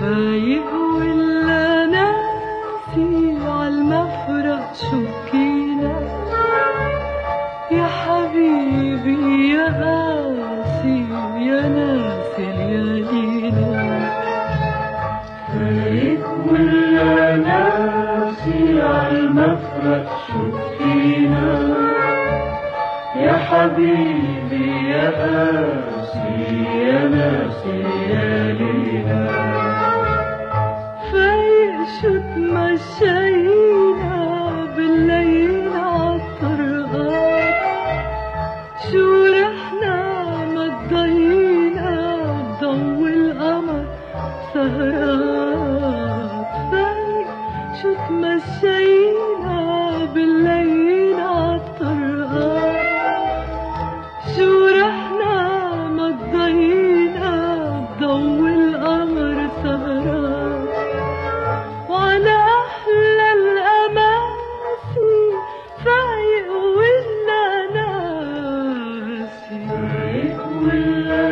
فايق ولا ناسي عالمفرق شكينا. يا حبيبي يا قاسي يا ناسي ليالينا فايق ولا ناسي عالمفرق شكينا. يا حبيبي يا قاسي يا ناسي شو تمشينا بالليل عالطرقات شو رحنا ما تضينا بضو القمر سهرات شو تمشينا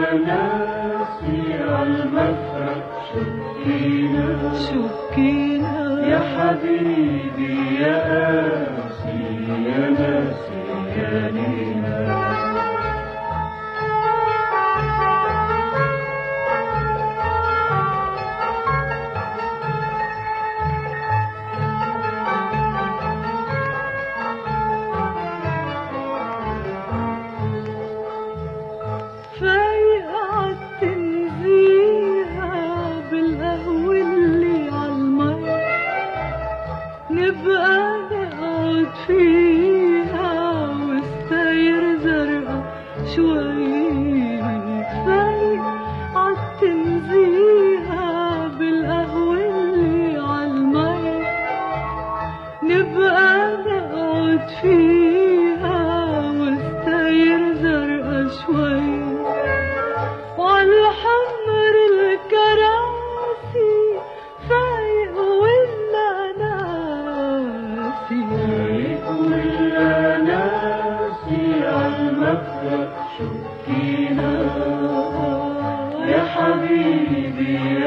ناسي عالمفرق شوف فينا شوكينا يا حبيبي يا قاسي يا ناسي. فيها والساير زرقا شوي فايق عالتنزيهة بالقهوة اللي عالمي. نبقى نقعد فيها والساير زرقا شوي. قد شكينا. يا حبيبي